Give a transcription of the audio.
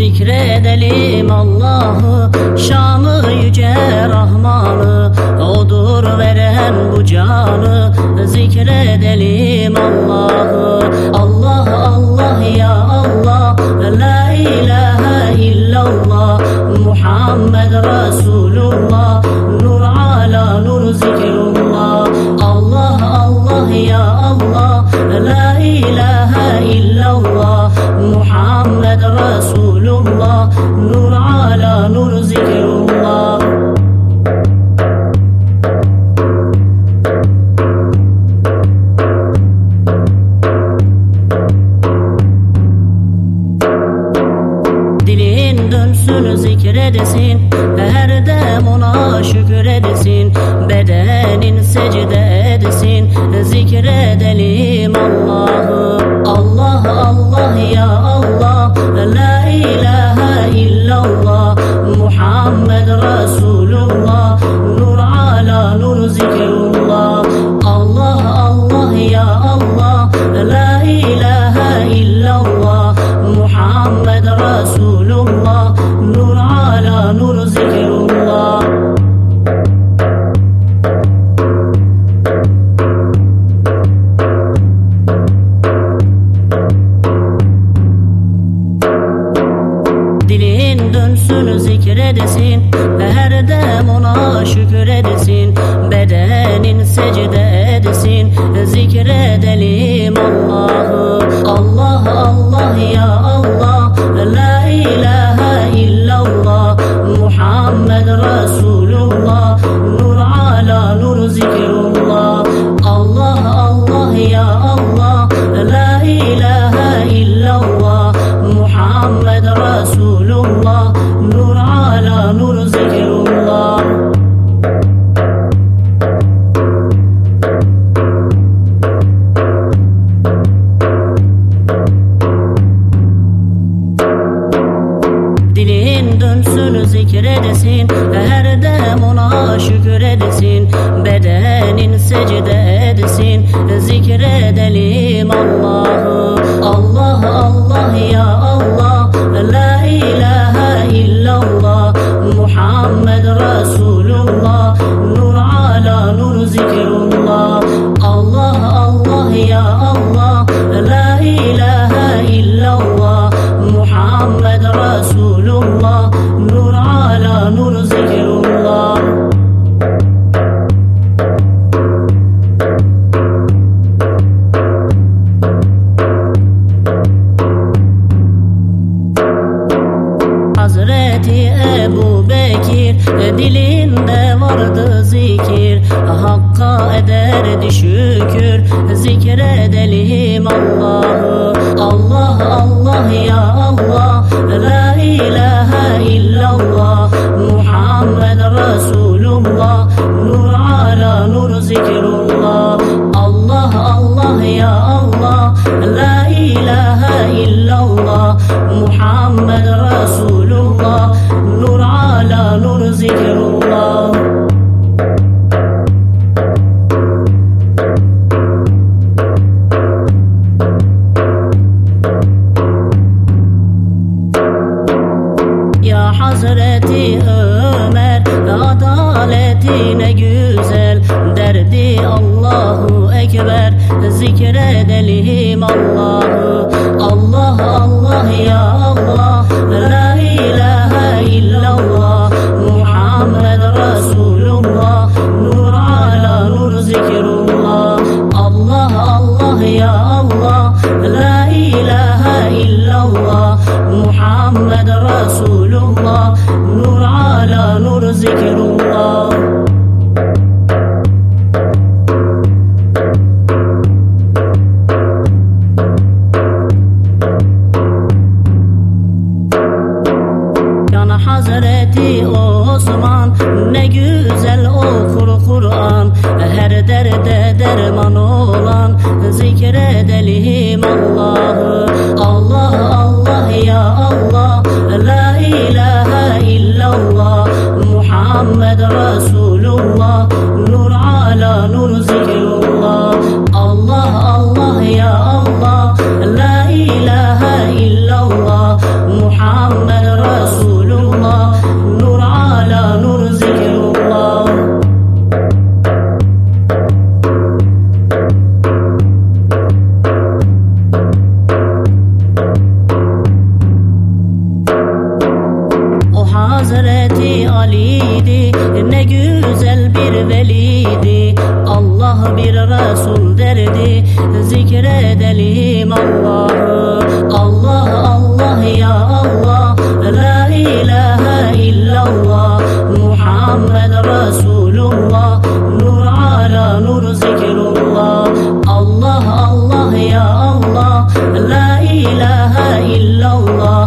Zikredelim Allah'ı Şanı yüce Rahman'ı. Odur veren bu canı Zikredelim Allah'ı. Allah Bedenin secde edesin. Zikredelim Allah'ı secde edesin Zikredelim Allah'ı Dönsün zikredesin Her dem ona şükredesin Bedenin secde edesin Zikredelim Allah dilinde vardı zikir. Hakka ederdi şükür zikredelim Allah'ı. Allah Allah ya Allah La ilahe illallah. Muhammed Resulullah Nur ala nur zikrullah. Allah Allah ya Allah La ilahe illallah. Muhammed Zikredelim Allah'ı Allah Allah ya Allah La ilahe illallah Muhammed Resulullah Nur ala nur zikrullah Allah Allah ya Allah La ilahe illallah Muhammed Resulullah Nur ala nur zikrullah Yana ne güzel okur Kur'an Her derde derman olan zikredelim Allah'ı Hazreti Ali'di Ne güzel bir veliydi. Allah bir Resul derdi. Zikredelim Allah'ı. Allah Allah ya Allah. La ilahe illallah. Muhammed Resulullah. Nur ala nur zikrullah. Allah Allah ya Allah. La ilahe illallah